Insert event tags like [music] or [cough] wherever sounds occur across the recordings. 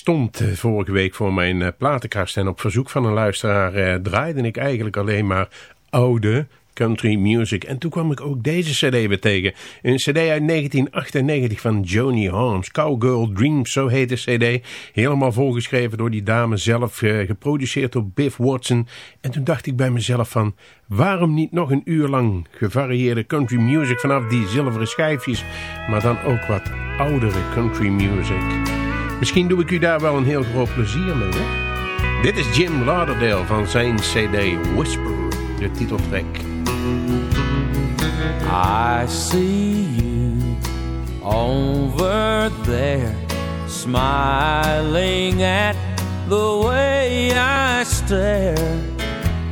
Stond eh, vorige week voor mijn eh, platenkast en op verzoek van een luisteraar eh, draaide ik eigenlijk alleen maar oude country music. En toen kwam ik ook deze cd weer tegen. Een cd uit 1998 van Joni Holmes. Cowgirl Dreams, zo heet de cd. Helemaal volgeschreven door die dame zelf, eh, geproduceerd door Biff Watson. En toen dacht ik bij mezelf van, waarom niet nog een uur lang gevarieerde country music vanaf die zilveren schijfjes, maar dan ook wat oudere country music. Misschien doe ik u daar wel een heel groot plezier mee. Hè? Dit is Jim Lauderdale van zijn cd Whisper, de titeltrack. I see you over there, smiling at the way I stare.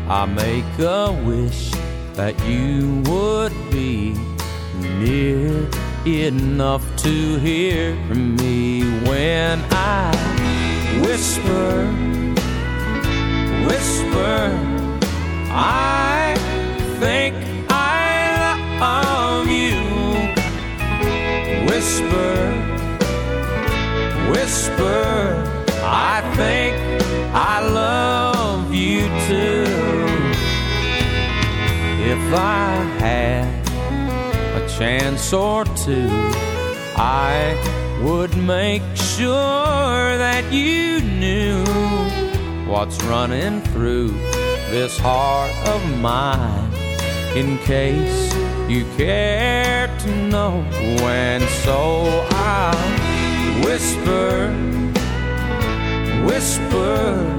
I make a wish that you would be near enough to hear me when I whisper, whisper. I think I love you. Whisper, whisper. I think I love you too. If I chance or two, I would make sure that you knew what's running through this heart of mine in case you care to know. when so I'll whisper, whisper,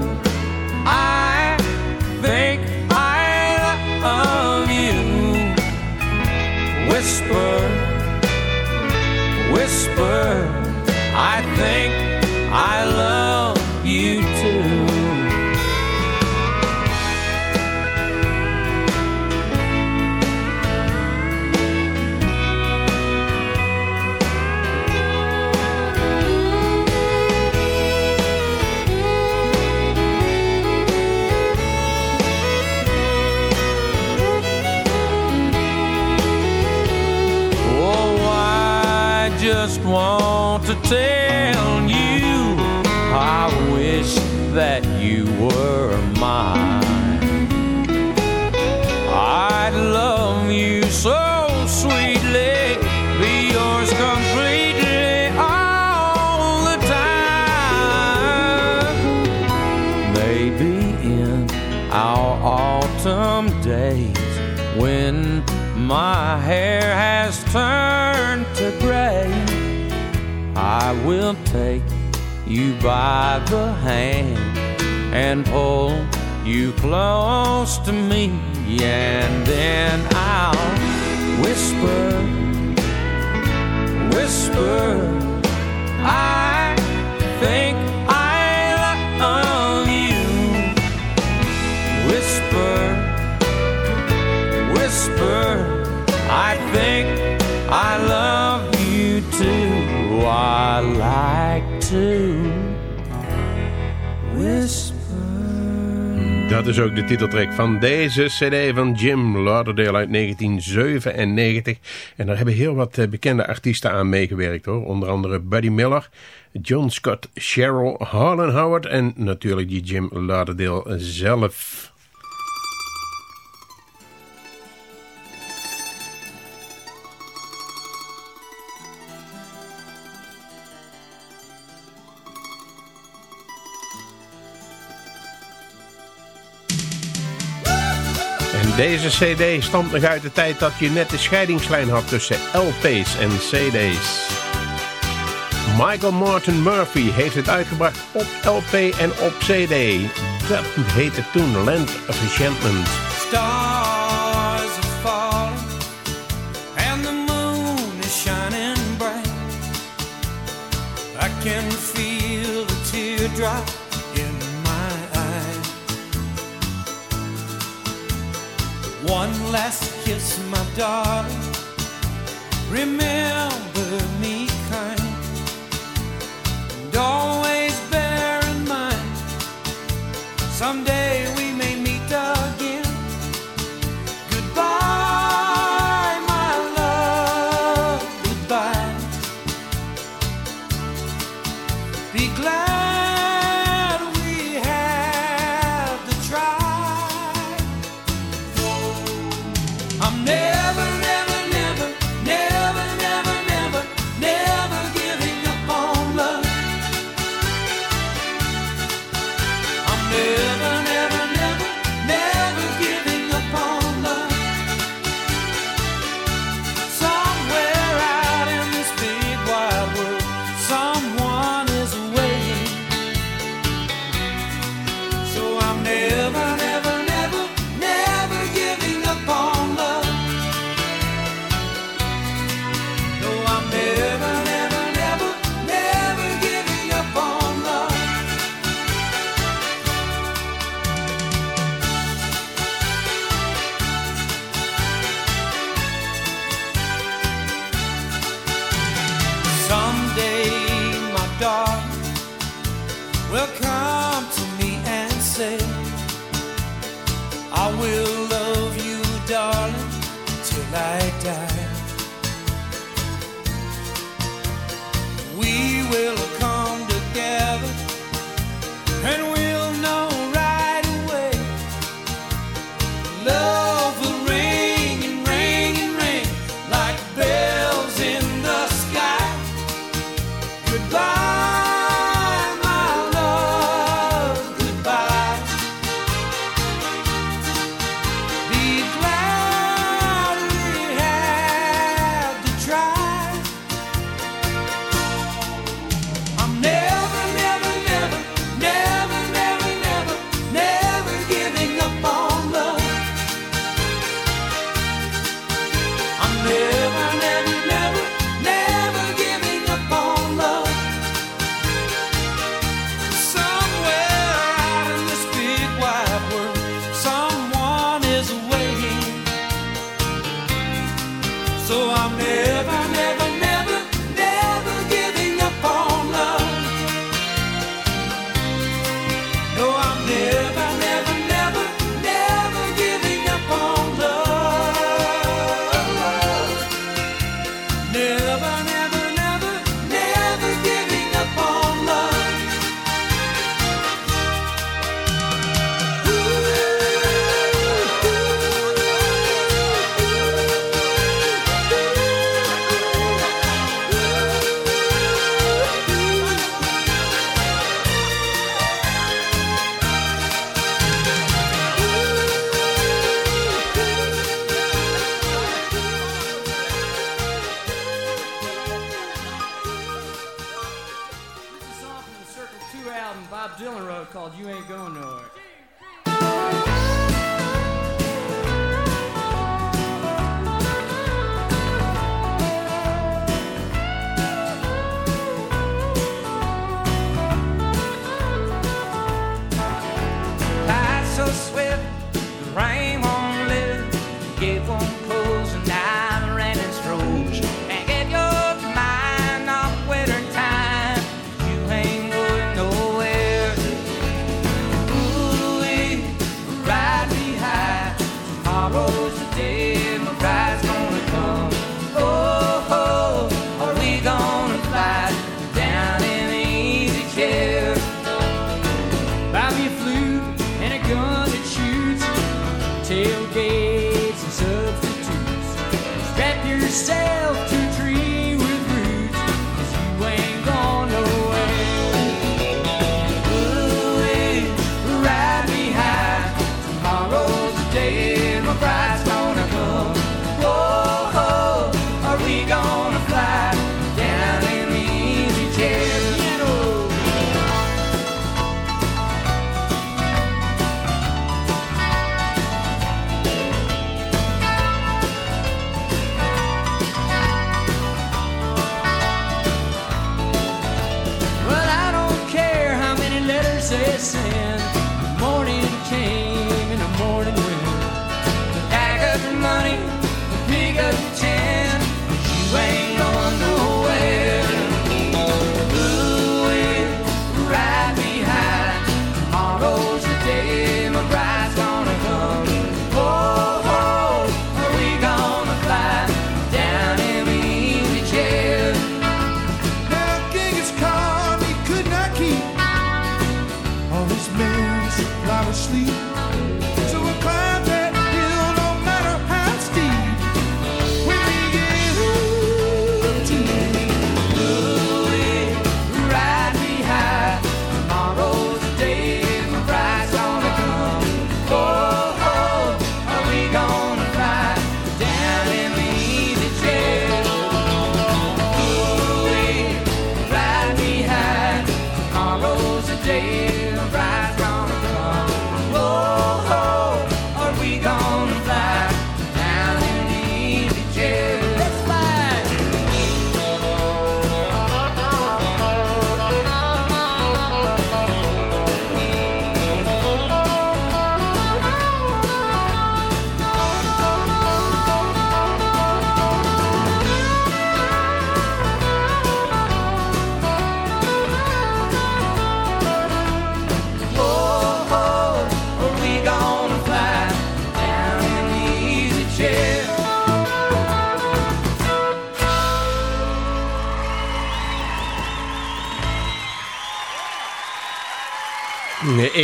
Whisper, whisper, I think I love tell you, I wish that you were by the hand and pull you close to me, and then I'll Is ook de titeltrack van deze cd van Jim Lauderdale uit 1997. En daar hebben heel wat eh, bekende artiesten aan meegewerkt hoor. Onder andere Buddy Miller, John Scott, Cheryl, Harlan Howard en natuurlijk die Jim Lauderdale zelf. Deze cd stamt nog uit de tijd dat je net de scheidingslijn had tussen LP's en cd's. Michael Martin Murphy heeft het uitgebracht op LP en op cd. Dat heette toen Land of. Stars One last kiss, my darling. Remember me kind. And always bear in mind, someday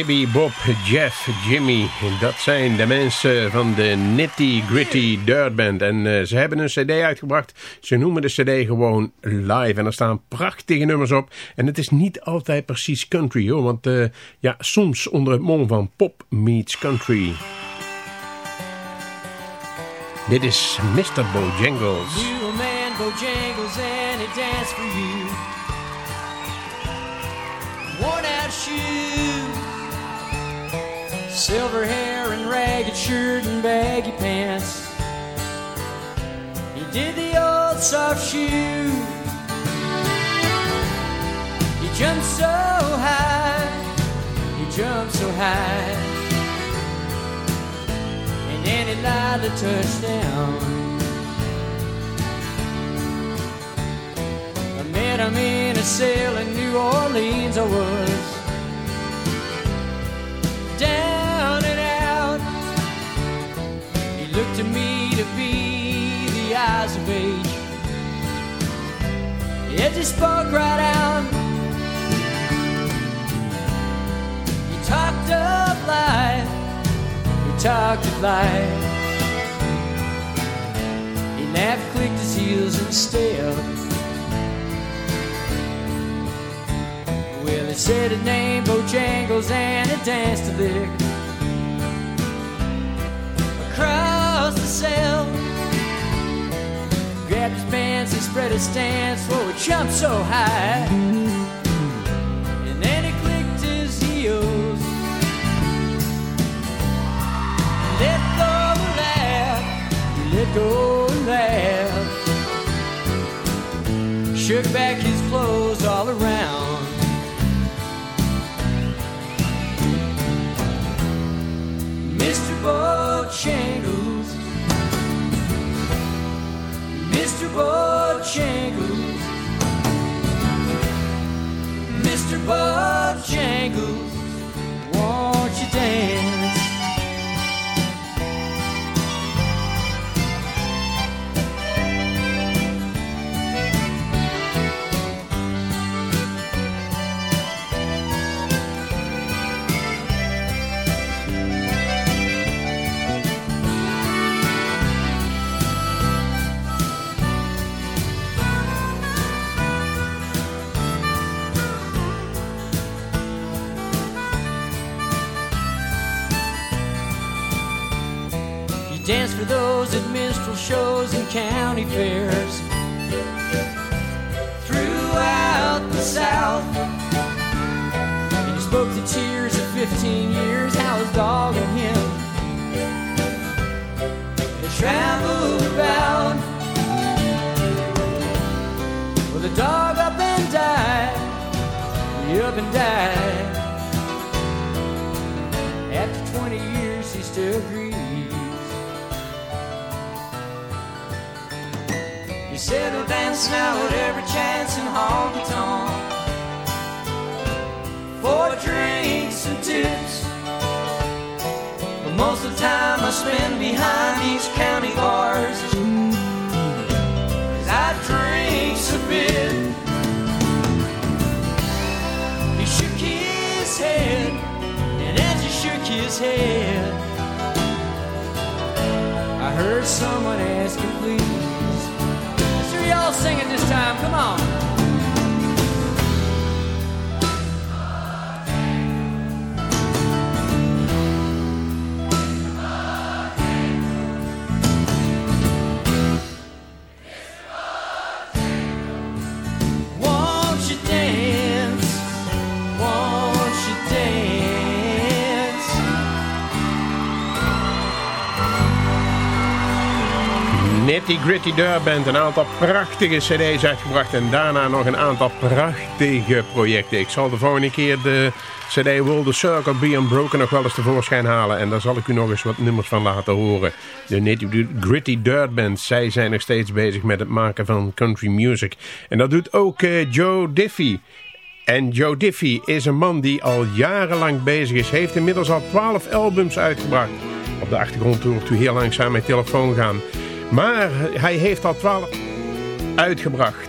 Abby, Bob, Jeff, Jimmy, dat zijn de mensen van de Nitty Gritty Dirt Band. En uh, ze hebben een cd uitgebracht. Ze noemen de cd gewoon live. En er staan prachtige nummers op. En het is niet altijd precies country hoor. Want uh, ja, soms onder het mom van pop meets country. Dit is Mr. Bojangles. You a man Bojangles and he danced for you. Worn out shoes, silver hair and ragged shirt and baggy pants. He did the old soft shoe. He jumped so high, he jumped so high. And then he lied the touchdown. I met him in a cell in New Orleans. I was down It just spoke right out. He talked of life. He talked of life. He laughed, clicked his heels and stepped. Well, he said his name, Bojangles, and he danced a lick across the cell. Grabbed his pants and spread his stance, for he jumped so high. And then he clicked his heels, let go the laugh, let go and laugh. Shook back his clothes all around. Mr. Bojangles, Mr. Bojangles, Mr. Bojangles, won't you dance? At minstrel shows and county fairs throughout the South. And he spoke the tears of 15 years, how his dog and him had traveled about. Well, the dog up and died, he up and died. After 20 years, he still grieves. Settle dance now at every chance in honky tonk for drinks and tips. But most of the time I spend behind these county bars. Cause I drink a bit. He shook his head, and as he shook his head, I heard someone ask him, please. So y'all sing it this time, come on. Nitty Gritty Dirt Band, een aantal prachtige cd's uitgebracht en daarna nog een aantal prachtige projecten. Ik zal de volgende keer de cd Will the Circle Be Unbroken nog wel eens tevoorschijn halen en daar zal ik u nog eens wat nummers van laten horen. De Nitty Gritty Dirt Band, zij zijn nog steeds bezig met het maken van country music. En dat doet ook eh, Joe Diffie. En Joe Diffie is een man die al jarenlang bezig is. Heeft inmiddels al 12 albums uitgebracht. Op de achtergrond hoort u heel langzaam mijn telefoon gaan. Maar hij heeft al 12 uitgebracht.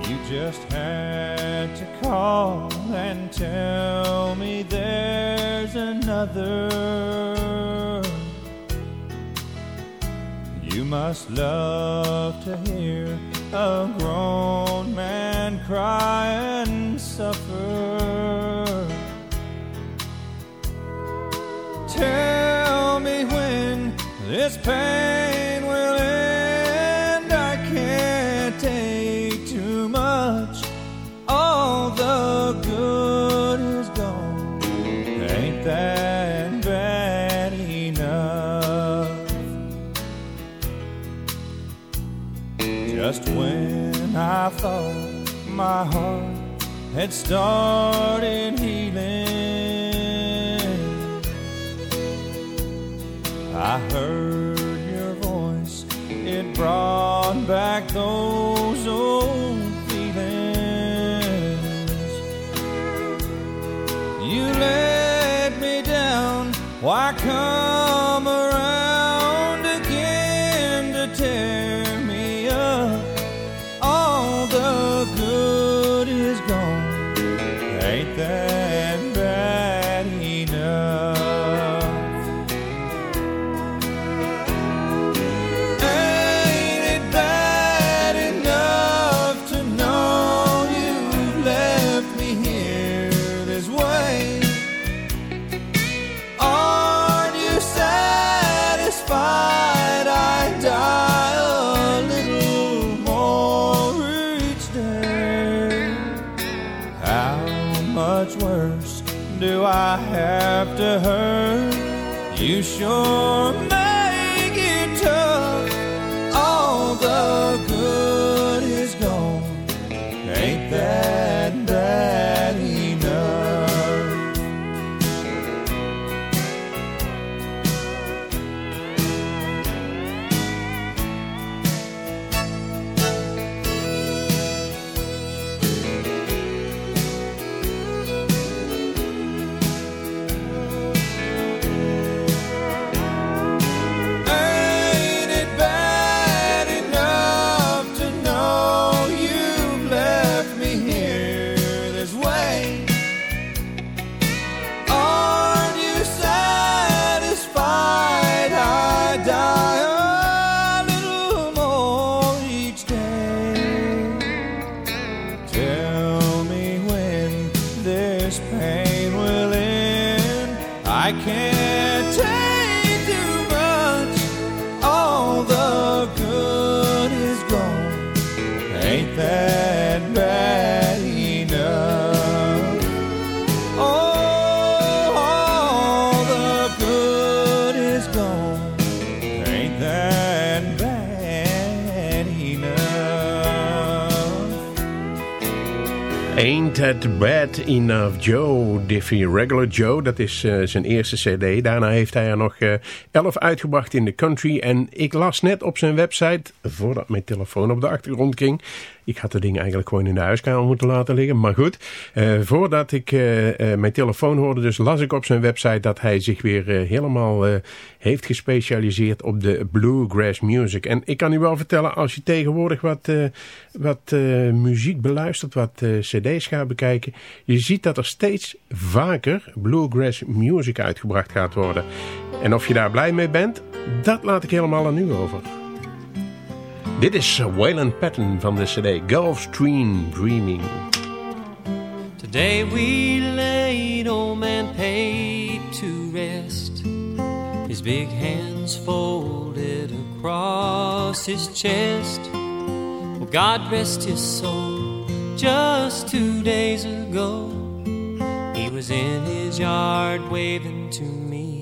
You just had to call and tell me there's another. You must love to hear a grown man cry and suffer. Tell me when this pain I thought my heart had started healing. I heard your voice, it brought back those old feelings. You let me down, why come sure That Bad Enough Joe, Diffie Regular Joe. Dat is eh, zijn eerste cd. Daarna heeft hij er nog eh, elf uitgebracht in de country. En ik las net op zijn website, voordat mijn telefoon op de achtergrond ging... Ik had de ding eigenlijk gewoon in de huiskamer moeten laten liggen. Maar goed, eh, voordat ik eh, eh, mijn telefoon hoorde, dus las ik op zijn website dat hij zich weer eh, helemaal eh, heeft gespecialiseerd op de bluegrass music. En ik kan u wel vertellen, als je tegenwoordig wat, eh, wat muziek beluistert, wat cd's gaat bekijken, je ziet dat er steeds vaker bluegrass music uitgebracht gaat worden. En of je daar blij mee bent, dat laat ik helemaal aan u over. Dit is eh, Waylon Patton van de cd Gulfstream Dreaming. Today we laid old man Pate to rest. His big hands folded across his chest. Well, God rest his soul. Just two days ago, he was in his yard waving to me.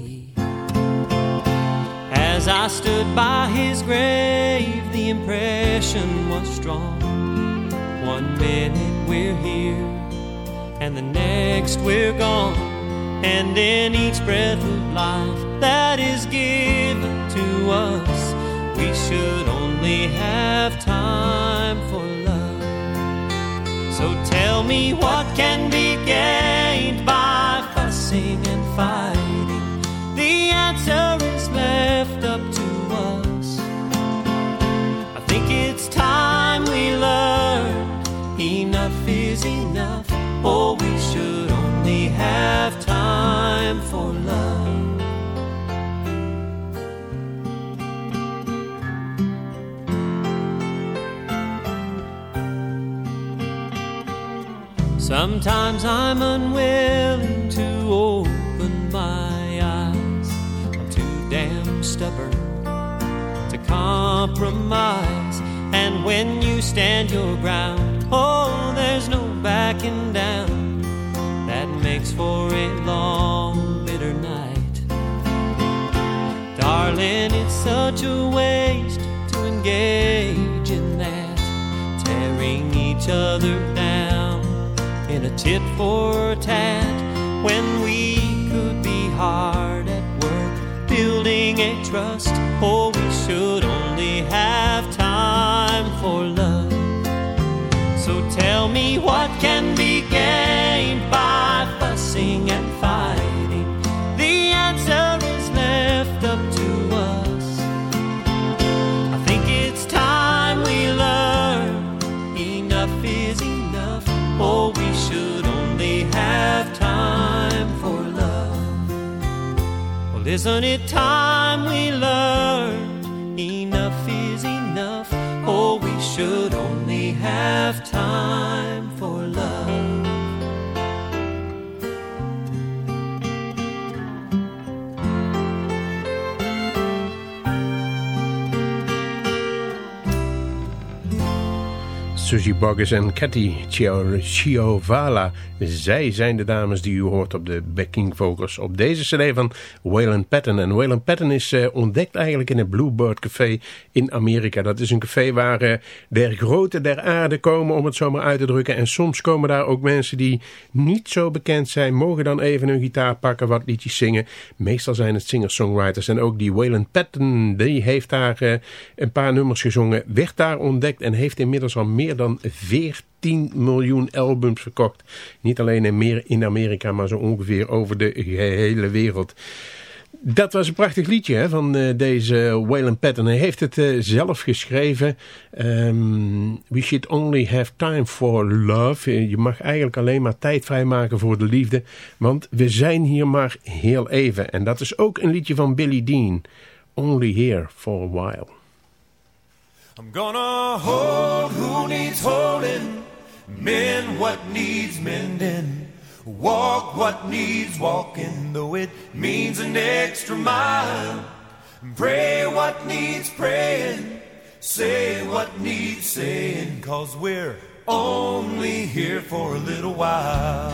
As I stood by his grave, the impression was strong. One minute we're here, and the next we're gone. And in each breath of life that is given to us, we should only have time for love. So tell me what can be gained by fussing and fighting. The answer is enough. Oh, we should only have time for love. Sometimes I'm unwilling to open my eyes. I'm too damn stubborn to compromise. And when you stand your ground, oh, there's no backing down. That makes for a long, bitter night. Darling, it's such a waste to engage in that, tearing each other down in a tit for tat when we could be hard at work building a trust. Oh, we should only have time for love. Tell me what can be gained by fussing and fighting. The answer is left up to us. I think it's time we learn enough is enough. or we should only have time for love. Well, isn't it time we learn enough is enough? or we should only have Susie Boggess en Cathy Chio- Chiovala. Zij zijn de dames die u hoort op de backing vocals op deze cd van Waylon Patton. En Waylon Patton is eh, ontdekt eigenlijk in het Bluebird Café in Amerika. Dat is een café waar eh, der grote der aarde komen, om het zo maar uit te drukken. En soms komen daar ook mensen die niet zo bekend zijn, mogen dan even hun gitaar pakken, wat liedjes zingen. Meestal zijn het singer-songwriters. En ook die Waylon Patton, die heeft daar eh, een paar nummers gezongen, werd daar ontdekt en heeft inmiddels al meer dan 14 miljoen albums verkocht. Niet alleen in, Amerika, maar zo ongeveer over de gehele wereld. Dat was een prachtig liedje hè, van eh, deze Waylon Patton. Hij heeft het eh, zelf geschreven. Ehm, we should only have time for love. Eh, Je mag eigenlijk alleen maar tijd vrijmaken voor de liefde. Want we zijn hier maar heel even. En dat is ook een liedje van Billy Dean. Only here for a while. I'm gonna hold who needs holding, mend what needs mending, walk what needs walking, though it means an extra mile. Pray what needs praying, say what needs saying, cause we're only here for a little while.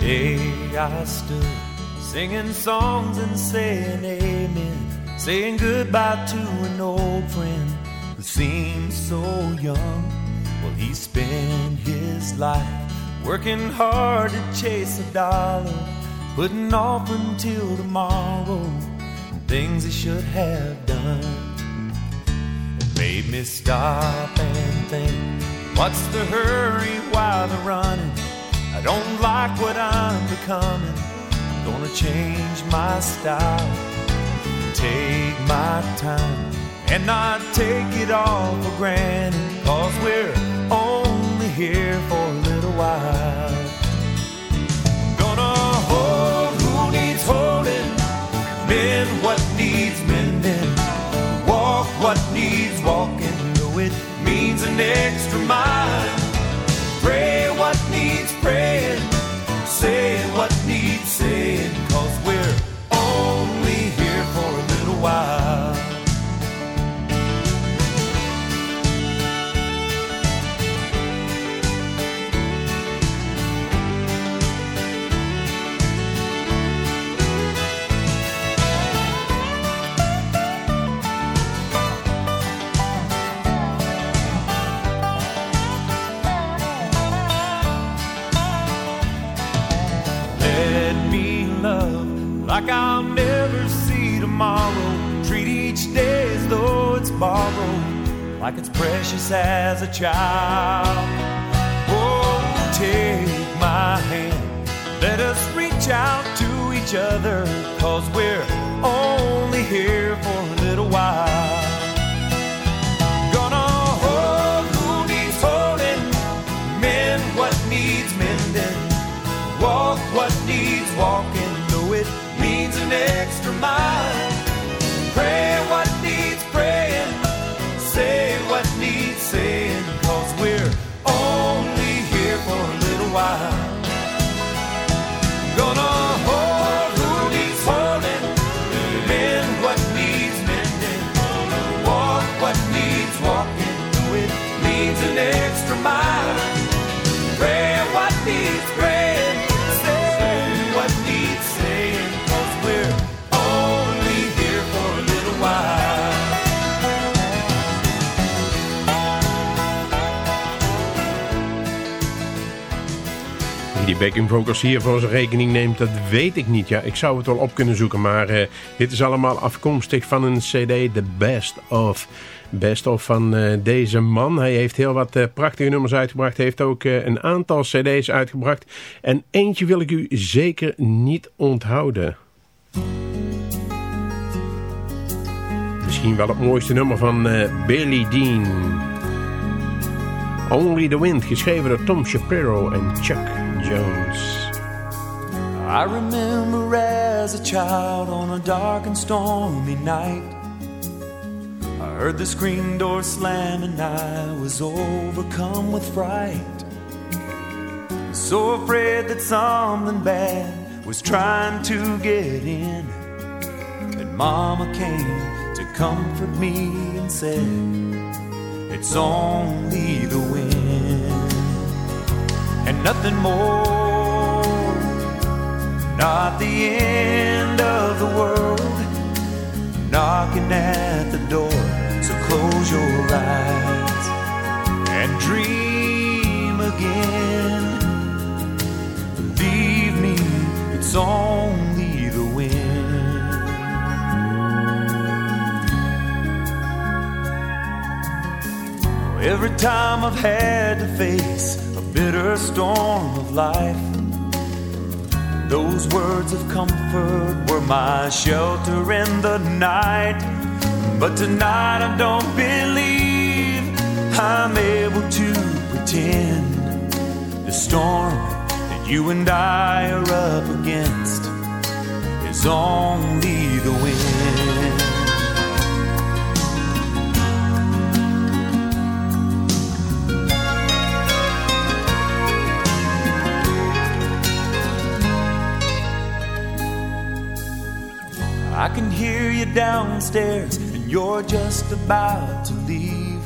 Today I stood singing songs and saying amen, saying goodbye to an old friend who seemed so young. Well, he spent his life working hard to chase a dollar, putting off until tomorrow things he should have done. It made me stop and think, what's the hurry while they're running? I don't like what I'm becoming. Gonna change my style, take my time, and not take it all for granted. Cause we're only here for a little while. Gonna hold who needs holding, mend what needs mending, walk what needs walking, though it means an extra mile. Like it's precious as a child. Oh, take my hand, let us reach out to each other, cause we're backing vocals hier voor zijn rekening neemt, dat weet ik niet. Ja, ik zou het wel op kunnen zoeken, maar uh, dit is allemaal afkomstig van een cd, The Best Of. Best of van uh, deze man. Hij heeft heel wat uh, prachtige nummers uitgebracht. Heeft ook een aantal cd's uitgebracht. En eentje wil ik u zeker niet onthouden. Misschien wel het mooiste nummer van Billy Dean. Only the Wind, geschreven door Tom Shapiro en Chuck Jones. I remember as a child on a dark and stormy night. I heard the screen door slam and I was overcome with fright. So afraid that something bad was trying to get in. And Mama came to comfort me and said, it's only the and nothing more. Not the end of the world knocking at the door. So close your eyes and dream again. Believe me, it's only the wind. Every time I've had to face bitter storm of life, those words of comfort were my shelter in the night. But tonight I don't believe I'm able to pretend the storm that you and I are up against is only I can hear you downstairs and you're just about to leave.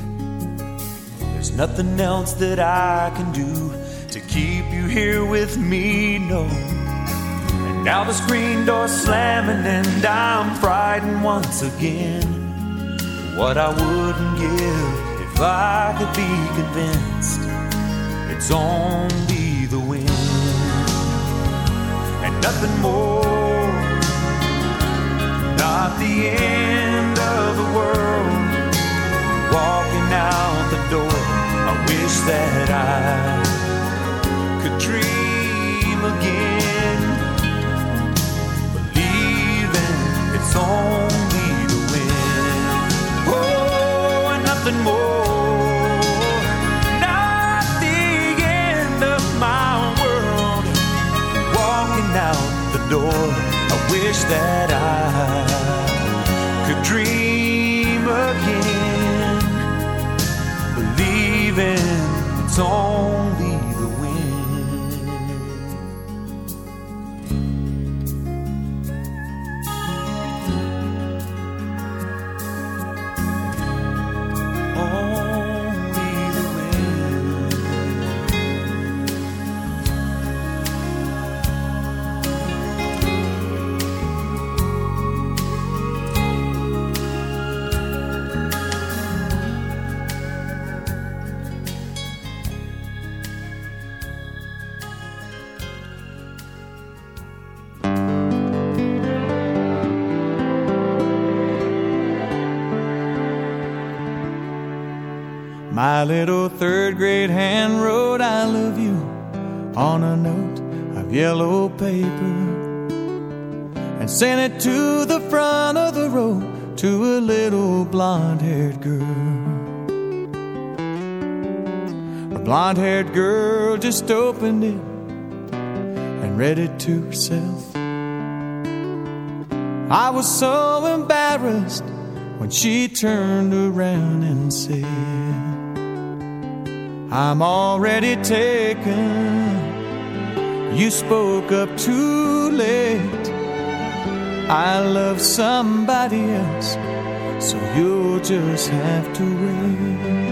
There's nothing else that I can do to keep you here with me, no. And now the screen door's slamming and I'm frightened once again. What I wouldn't give if I could be convinced it's only the wind and nothing more not the end of the world. Walking out the door, I wish that I could dream again. Believing it's only the wind. Oh, and nothing more. Not the end of my world. Walking out the door. I wish that I dream again, believing it's only My little third grade hand wrote I love you on a note of yellow paper and sent it to the front of the row to a little blonde haired girl. The blonde haired girl just opened it and read it to herself. I was so embarrassed when she turned around and said, I'm already taken. You spoke up too late. I love somebody else, so you'll just have to wait.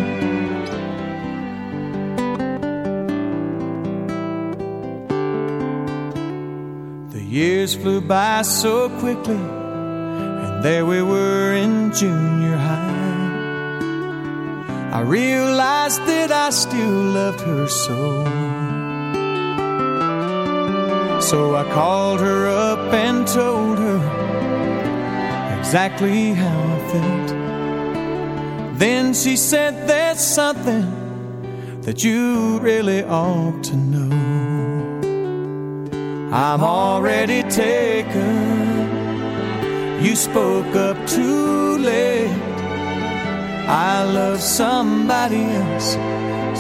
The years flew by so quickly, and there we were in junior high. I realized that I still loved her so. So I called her up and told her exactly how I felt. Then she said, There's something that you really ought to know. I'm already taken. You spoke up too late. I love somebody else,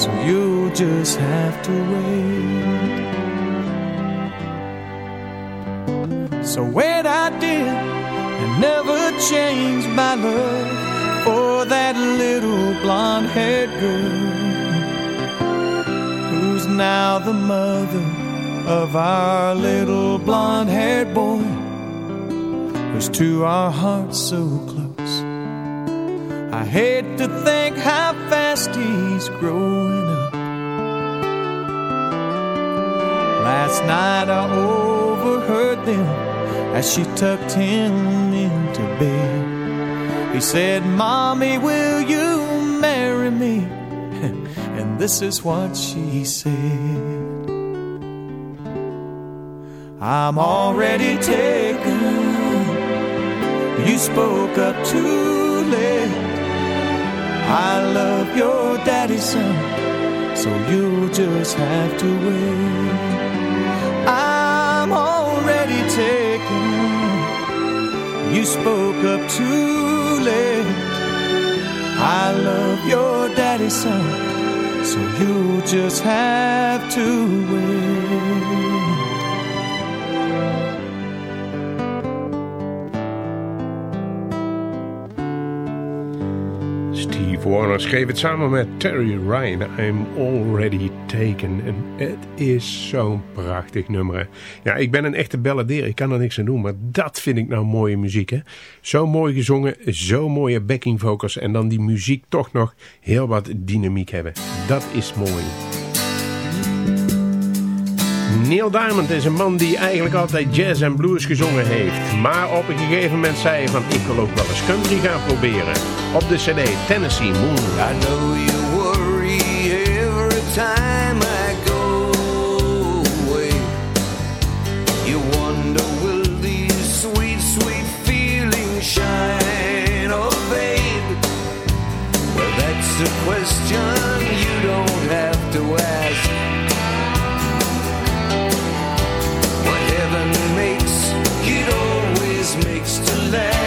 so you'll just have to wait. So wait, I did, and never changed my love for that little blonde haired girl who's now the mother of our little blonde haired boy who's to our hearts so close. Hate to think how fast he's growing up. Last night I overheard them as she tucked him into bed. He said, Mommy, will you marry me? [laughs] and this is what she said. I'm already taken. You spoke up too late. I love your daddy's son, so you'll just have to wait. I'm already taken. You spoke up too late. I love your daddy's son, so you'll just have to wait. Warner schreef het samen met Terry Ryan. I'm Already Taken. En het is zo'n prachtig nummer. Ja, ik ben een echte balladeer. Ik kan er niks aan doen. Maar dat vind ik nou mooie muziek. Hè? Zo mooi gezongen. Zo mooie backing vocals. En dan die muziek toch nog heel wat dynamiek hebben. Dat is mooi. Neil Diamond is een man die eigenlijk altijd jazz en blues gezongen heeft. Maar op een gegeven moment zei hij van ik wil ook wel eens country gaan proberen. Op de cd Tennessee Moon. I know you worry every time I go away. You wonder will these sweet, sweet feelings shine or fade? Well, that's a question there.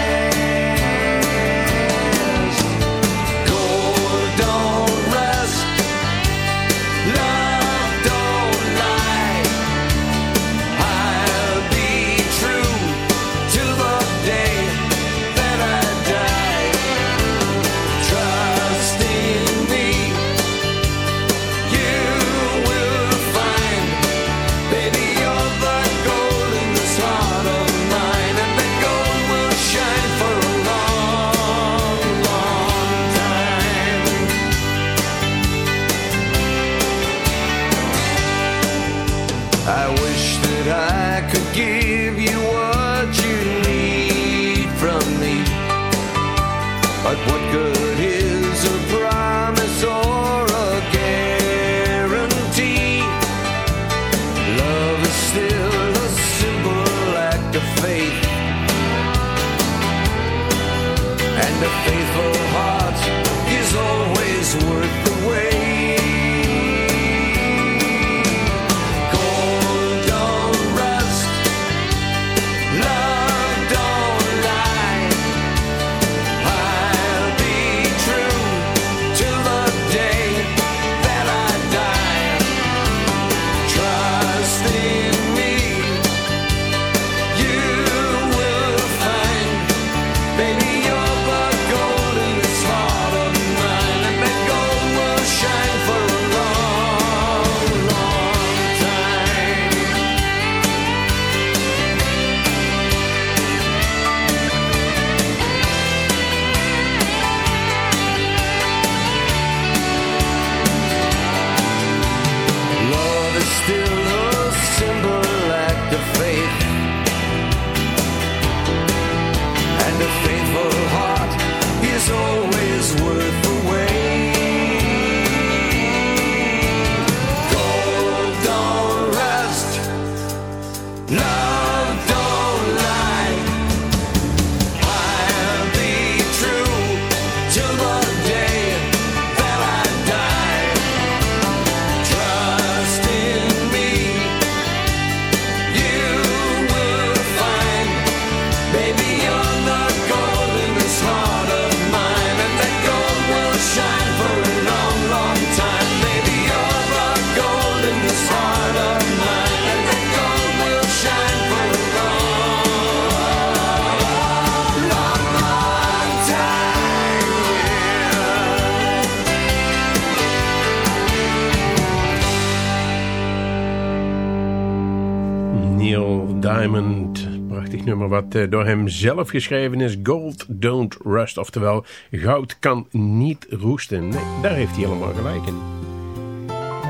Eh, door hem zelf geschreven is. Gold don't rust. Oftewel, goud kan niet roesten. Nee, daar heeft hij helemaal gelijk in.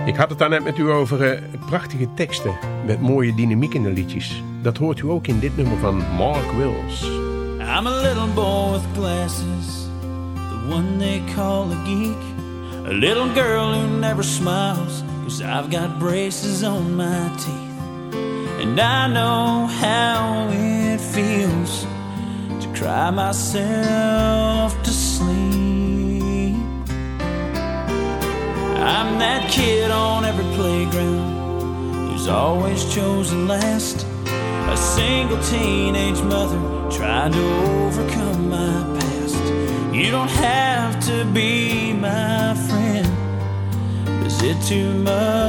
Ik had het daar net met u over uh, prachtige teksten. Met mooie dynamiek in de liedjes. Dat hoort u ook in dit nummer van Mark Wills. I'm a little boy with glasses. The one they call a geek. A little girl who never smiles. Cause I've got braces on my teeth. And I know how it feels to cry myself to sleep. I'm that kid on every playground who's always chosen last. A single teenage mother trying to overcome my past. You don't have to be my friend. Is it too much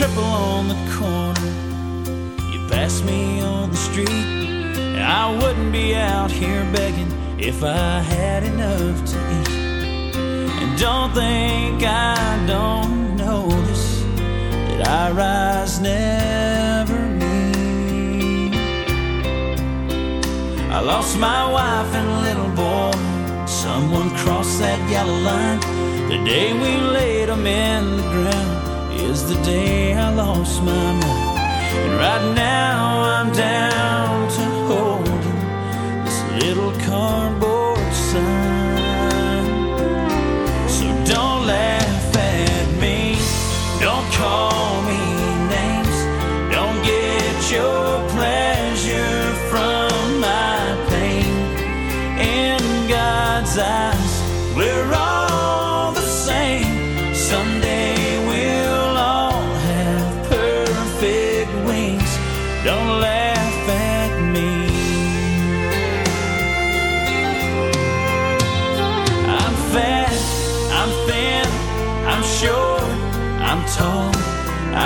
Cripple on the corner. You pass me on the street. And I wouldn't be out here begging if I had enough to eat. And don't think I don't notice that I rise never meet. I lost my wife and little boy. Someone crossed that yellow line the day we laid them in the ground is the day I lost my mind. And right now I'm down to holding this little cardboard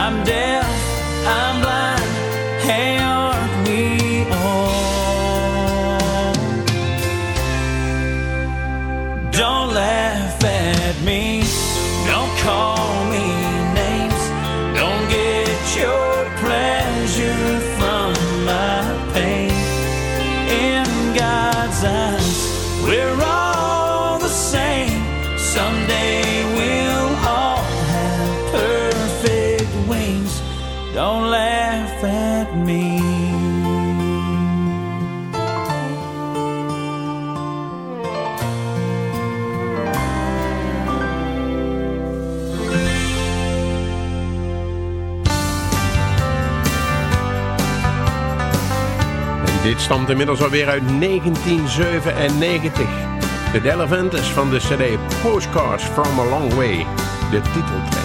I'm deaf, stamt inmiddels alweer uit 1997. De Delavantes van de cd Postcards from a Long Way. De titeltrack.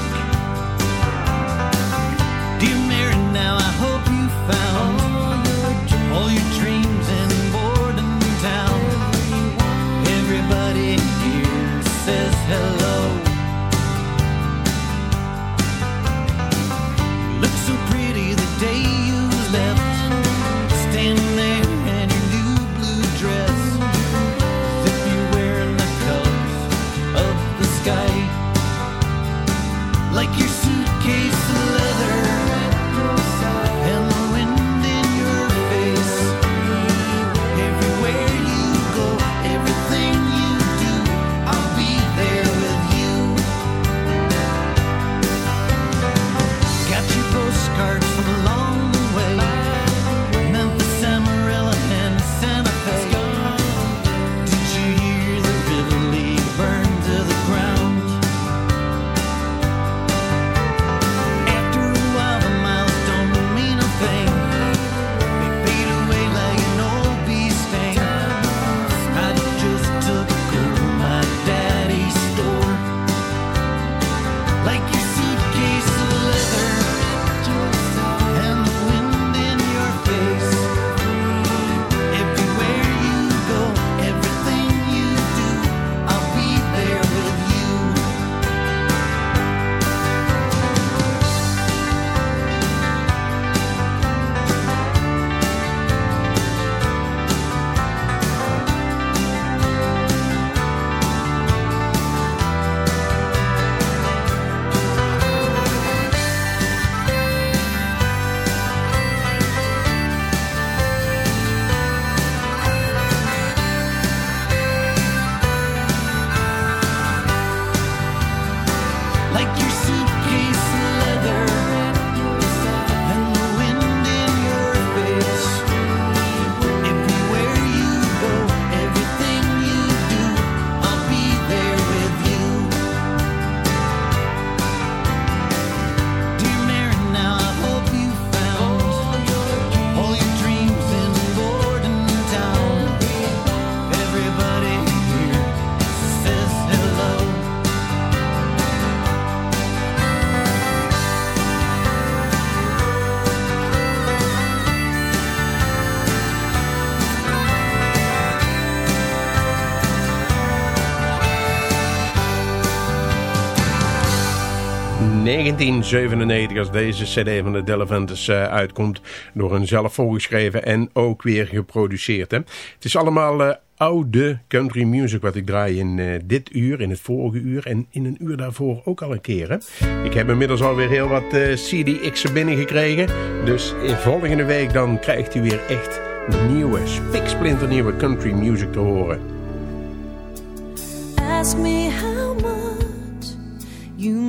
1997 als deze cd van de Delavantes uh, uitkomt. Door een zelf voorgeschreven en ook weer geproduceerd. Hè. Het is allemaal uh, oude country music wat ik draai in uh, dit uur, in het vorige uur en in een uur daarvoor ook al een keer. Hè. Ik heb inmiddels alweer heel wat CDX'en binnengekregen. Dus in volgende week dan krijgt u weer echt nieuwe, spiksplinternieuwe country music te horen. Ask me how much you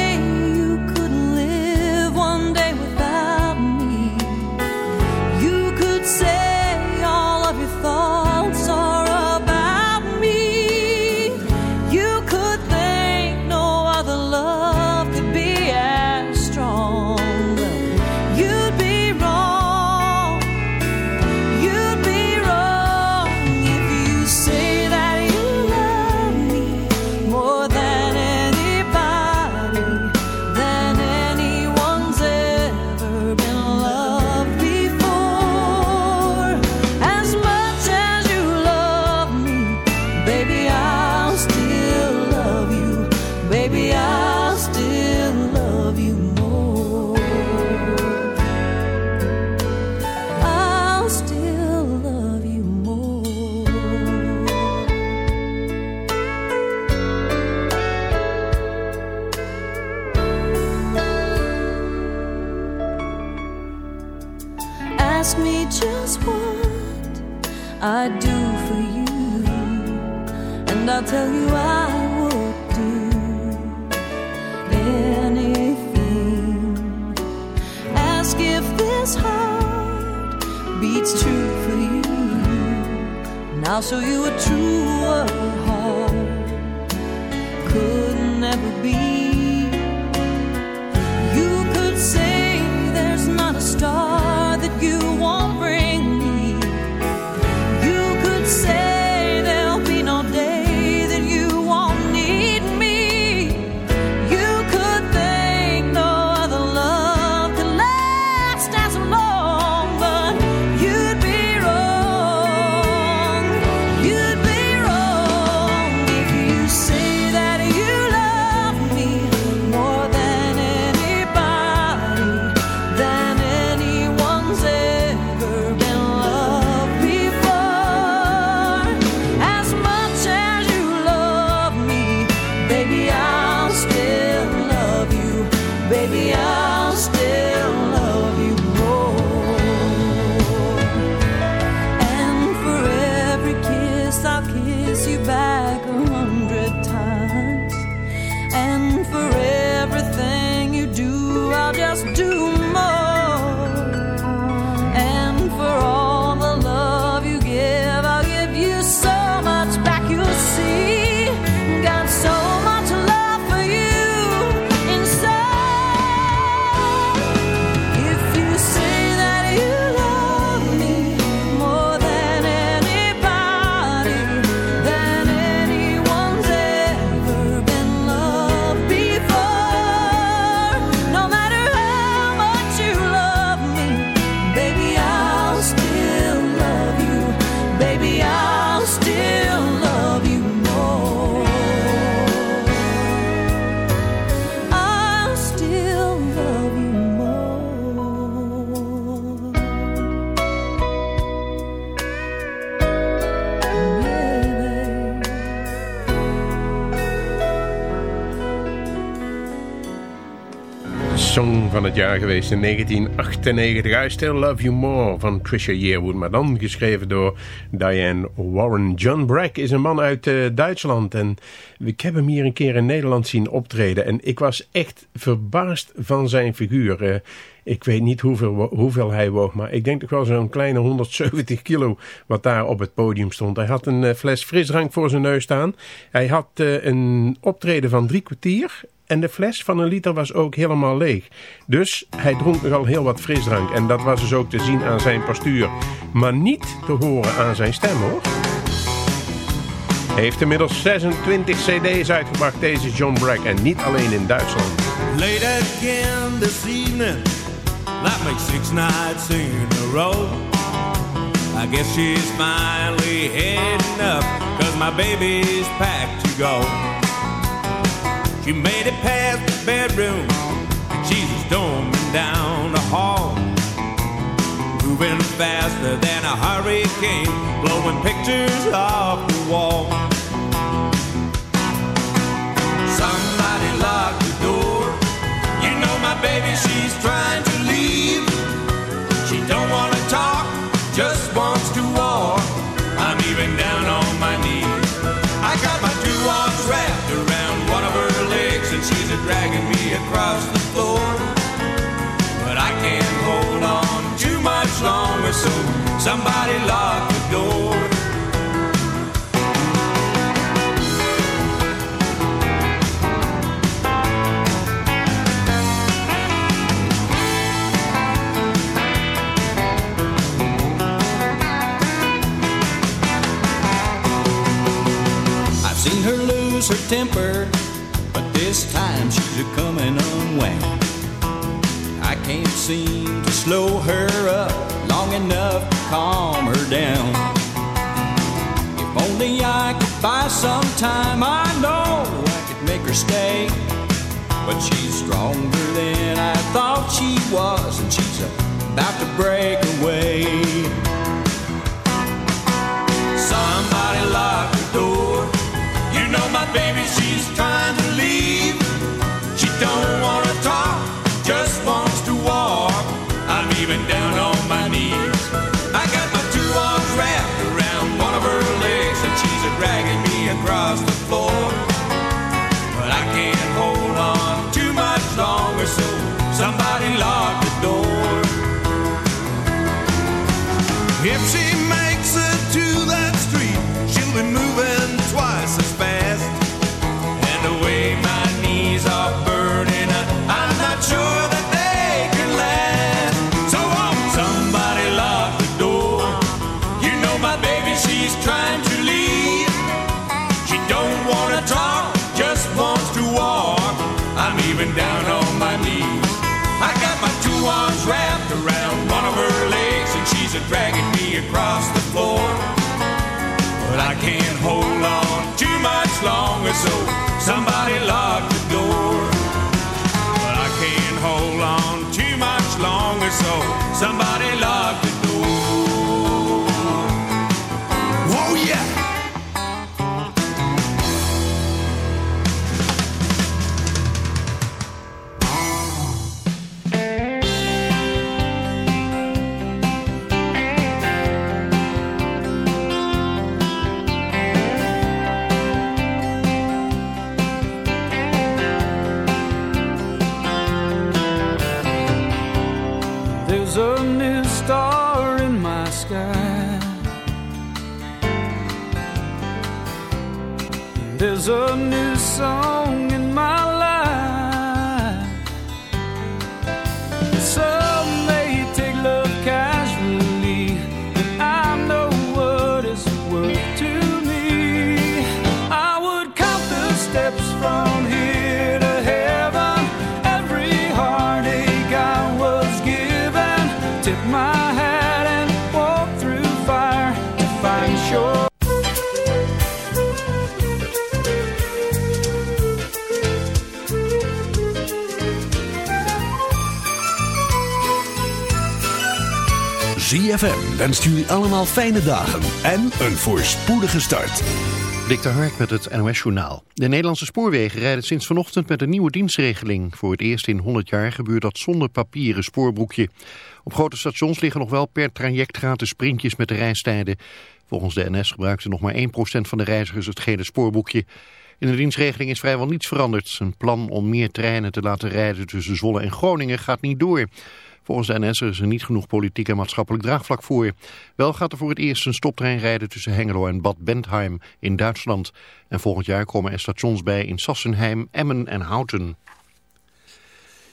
Ask me just what I do for you, and I'll tell you I would do anything. Ask if this heart beats true for you, and I'll show you a truer heart could never be. Het jaar geweest in 1998. I Still Love You More van Trisha Yearwood. Maar dan geschreven door Diane Warren. John Brack is een man uit eh, Duitsland. En ik heb hem hier een keer in Nederland zien optreden. En ik was echt verbaasd van zijn figuur. Eh, ik weet niet hoeveel, hoeveel hij woog. Maar ik denk toch wel zo'n kleine 170 kilo wat daar op het podium stond. Hij had een eh, fles frisdrank voor zijn neus staan. Hij had een optreden van drie kwartier. En de fles van een liter was ook helemaal leeg. Dus hij dronk nogal heel wat frisdrank. En dat was dus ook te zien aan zijn postuur. Maar niet te horen aan zijn stem hoor. Hij heeft inmiddels 26 cd's uitgebracht, deze John Brack. En niet alleen in Duitsland. Late again this evening. That makes six nights in a row. I guess she's finally heading up. Cause my baby's packed to go. She made it past the bedroom. She's storming down the hall. Moving faster than a hurricane. Blowing pictures off the wall. So somebody lock the door. I've seen her lose her temper, but this time she's a coming unwound. I can't seem to slow her up long enough to calm her down. If only I could buy some time, I know I could make her stay. But she's stronger than I thought she was, and she's about to break away. Somebody lock the door. You know my baby, she's trying to leave. She don't wanna she's trying to ZFM wenst jullie allemaal fijne dagen en een voorspoedige start. Dik de Hark met het NOS-journaal. De Nederlandse spoorwegen rijden sinds vanochtend met een nieuwe dienstregeling. Voor het eerst in 100 jaar gebeurt dat zonder papieren spoorboekje. Op grote stations liggen nog wel per traject gratis sprintjes met de reistijden. Volgens de NS gebruikte nog maar 1% van de reizigers het gele spoorboekje. In de dienstregeling is vrijwel niets veranderd. Een plan om meer treinen te laten rijden tussen Zwolle en Groningen gaat niet door. Volgens de NS is er niet genoeg politiek en maatschappelijk draagvlak voor. Wel gaat er voor het eerst een stoptrein rijden tussen Hengelo en Bad Bentheim in Duitsland. En volgend jaar komen er stations bij in Sassenheim, Emmen en Houten.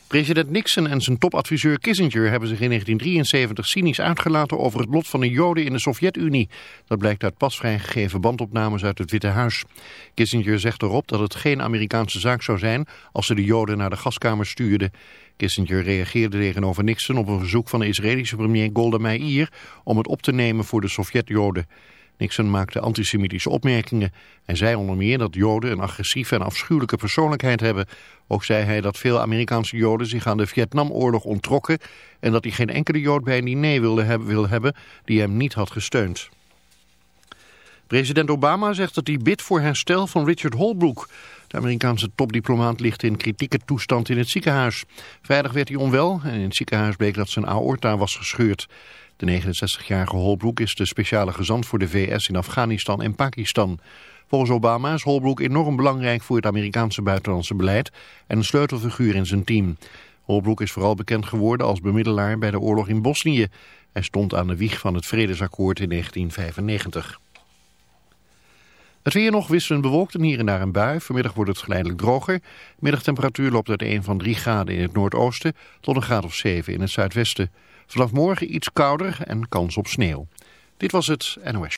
President Nixon en zijn topadviseur Kissinger hebben zich in 1973 cynisch uitgelaten over het lot van de Joden in de Sovjet-Unie. Dat blijkt uit pas vrijgegeven bandopnames uit het Witte Huis. Kissinger zegt erop dat het geen Amerikaanse zaak zou zijn als ze de Joden naar de gaskamer stuurden. Kissinger reageerde tegenover Nixon op een verzoek van de Israëlische premier Golda Meir om het op te nemen voor de Sovjet-Joden. Nixon maakte antisemitische opmerkingen en zei onder meer dat Joden een agressieve en afschuwelijke persoonlijkheid hebben. Ook zei hij dat veel Amerikaanse Joden zich aan de Vietnamoorlog onttrokken en dat hij geen enkele Jood bij een diner wilde hebben, wil hebben die hem niet had gesteund. President Obama zegt dat hij bidt voor herstel van Richard Holbrooke. De Amerikaanse topdiplomaat ligt in kritieke toestand in het ziekenhuis. Vrijdag werd hij onwel en in het ziekenhuis bleek dat zijn aorta was gescheurd. De 69-jarige Holbrooke is de speciale gezant voor de VS in Afghanistan en Pakistan. Volgens Obama is Holbrooke enorm belangrijk voor het Amerikaanse buitenlandse beleid en een sleutelfiguur in zijn team. Holbrooke is vooral bekend geworden als bemiddelaar bij de oorlog in Bosnië. Hij stond aan de wieg van het vredesakkoord in 1995. Het weer nog wisselend bewolkt en hier en daar een bui. Vanmiddag wordt het geleidelijk droger. Middagtemperatuur loopt uit 1 van 3 graden in het noordoosten tot een graad of 7 in het zuidwesten. Vanaf morgen iets kouder en kans op sneeuw. Dit was het NOS.